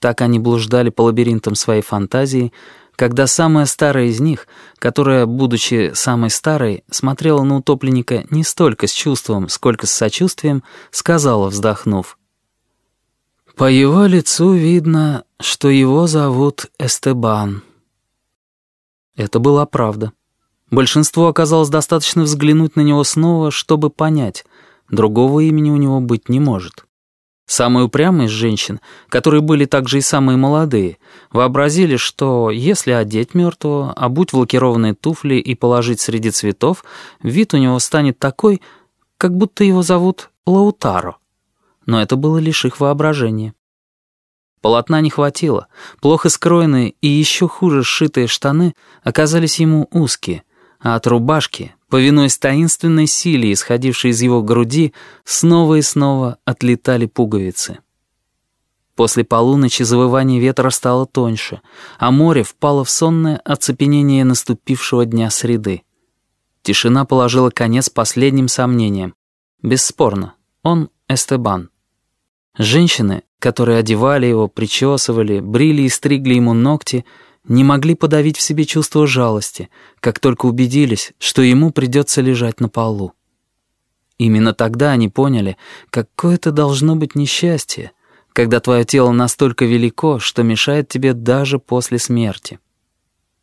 Так они блуждали по лабиринтам своей фантазии, когда самая старая из них, которая, будучи самой старой, смотрела на утопленника не столько с чувством, сколько с сочувствием, сказала, вздохнув. «По его лицу видно, что его зовут Эстебан». Это была правда. Большинство оказалось достаточно взглянуть на него снова, чтобы понять, другого имени у него быть не может. Самые упрямые из женщин, которые были также и самые молодые, вообразили, что если одеть мертвого, обуть в лакированные туфли и положить среди цветов, вид у него станет такой, как будто его зовут Лаутаро. Но это было лишь их воображение. Полотна не хватило, плохо скроенные и еще хуже сшитые штаны оказались ему узкие, а от рубашки, повинуясь таинственной силе, исходившей из его груди, снова и снова отлетали пуговицы. После полуночи завывание ветра стало тоньше, а море впало в сонное оцепенение наступившего дня среды. Тишина положила конец последним сомнениям. Бесспорно, он Эстебан. Женщины, которые одевали его, причесывали, брили и стригли ему ногти — не могли подавить в себе чувство жалости, как только убедились, что ему придется лежать на полу. Именно тогда они поняли, какое это должно быть несчастье, когда твое тело настолько велико, что мешает тебе даже после смерти.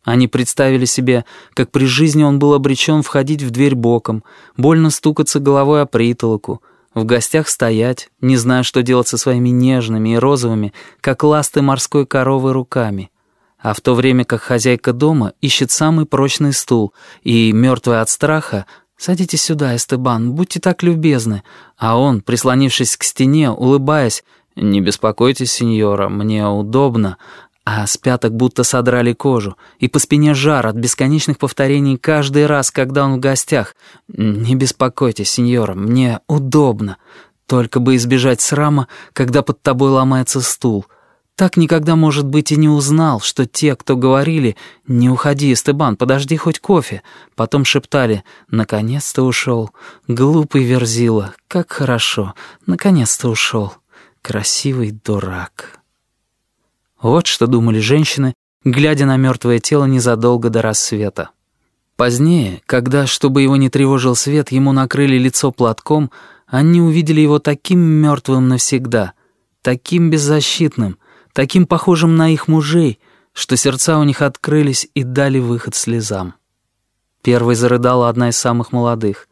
Они представили себе, как при жизни он был обречен входить в дверь боком, больно стукаться головой о притолоку, в гостях стоять, не зная, что делать со своими нежными и розовыми, как ласты морской коровы руками — а в то время как хозяйка дома ищет самый прочный стул, и, мертвая от страха, «Садитесь сюда, Эстебан, будьте так любезны», а он, прислонившись к стене, улыбаясь, «Не беспокойтесь, сеньора, мне удобно», а с пяток будто содрали кожу, и по спине жар от бесконечных повторений каждый раз, когда он в гостях. «Не беспокойтесь, сеньора, мне удобно», только бы избежать срама, когда под тобой ломается стул — так никогда, может быть, и не узнал, что те, кто говорили «Не уходи, Эстебан, подожди хоть кофе», потом шептали «Наконец-то ушел». Глупый Верзила, как хорошо, наконец-то ушел. Красивый дурак. Вот что думали женщины, глядя на мертвое тело незадолго до рассвета. Позднее, когда, чтобы его не тревожил свет, ему накрыли лицо платком, они увидели его таким мертвым навсегда, таким беззащитным — таким похожим на их мужей, что сердца у них открылись и дали выход слезам. Первой зарыдала одна из самых молодых.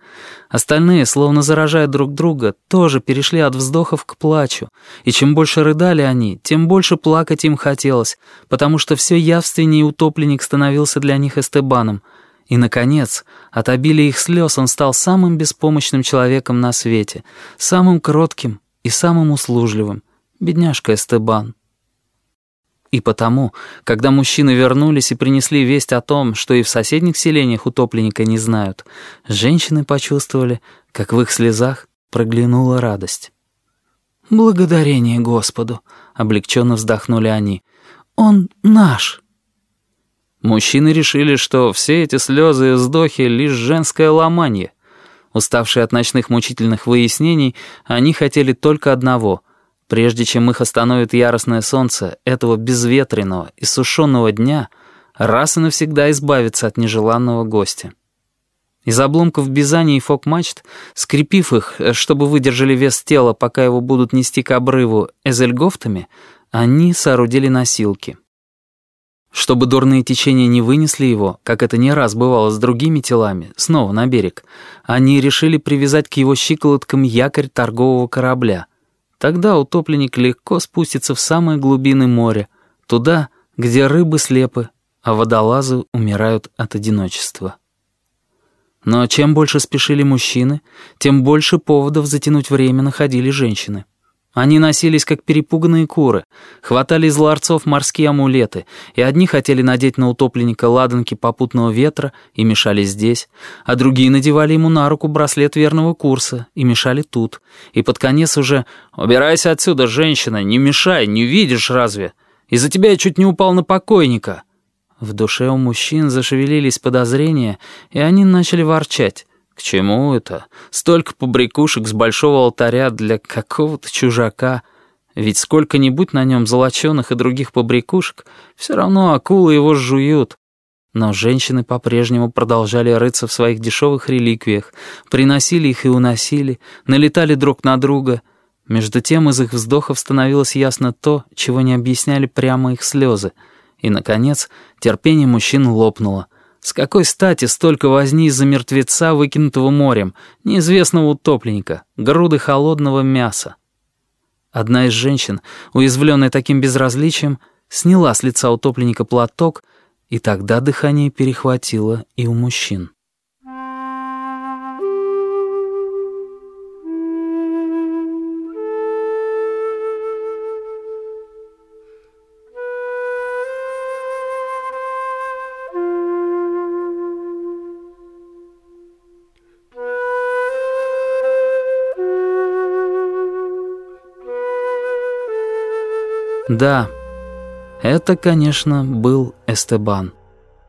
Остальные, словно заражая друг друга, тоже перешли от вздохов к плачу, и чем больше рыдали они, тем больше плакать им хотелось, потому что все явственнее утопленник становился для них эстебаном, и, наконец, от обилия их слез он стал самым беспомощным человеком на свете, самым кротким и самым услужливым. Бедняжка Эстебан. И потому, когда мужчины вернулись и принесли весть о том, что и в соседних селениях утопленника не знают, женщины почувствовали, как в их слезах проглянула радость. «Благодарение Господу!» — облегченно вздохнули они. «Он наш!» Мужчины решили, что все эти слезы и вздохи — лишь женское ломанье. Уставшие от ночных мучительных выяснений, они хотели только одного — Прежде чем их остановит яростное солнце этого безветренного и сушеного дня, раз и навсегда избавиться от нежеланного гостя. Из обломков бизани и фок-мачт, скрепив их, чтобы выдержали вес тела, пока его будут нести к обрыву эзельгофтами, они соорудили носилки. Чтобы дурные течения не вынесли его, как это не раз бывало с другими телами, снова на берег, они решили привязать к его щиколоткам якорь торгового корабля — Тогда утопленник легко спустится в самые глубины моря, туда, где рыбы слепы, а водолазы умирают от одиночества. Но чем больше спешили мужчины, тем больше поводов затянуть время находили женщины. Они носились, как перепуганные куры, хватали из ларцов морские амулеты, и одни хотели надеть на утопленника ладанки попутного ветра и мешали здесь, а другие надевали ему на руку браслет верного курса и мешали тут. И под конец уже «Убирайся отсюда, женщина, не мешай, не видишь разве? Из-за тебя я чуть не упал на покойника». В душе у мужчин зашевелились подозрения, и они начали ворчать. К чему это? Столько побрякушек с большого алтаря для какого-то чужака. Ведь сколько-нибудь на нем золоченых и других побрякушек, все равно акулы его жуют. Но женщины по-прежнему продолжали рыться в своих дешевых реликвиях, приносили их и уносили, налетали друг на друга. Между тем из их вздохов становилось ясно то, чего не объясняли прямо их слезы. И, наконец, терпение мужчин лопнуло. С какой стати столько возни из-за мертвеца, выкинутого морем, неизвестного утопленника, груды холодного мяса? Одна из женщин, уязвленная таким безразличием, сняла с лица утопленника платок, и тогда дыхание перехватило и у мужчин. Да, это, конечно, был Эстебан.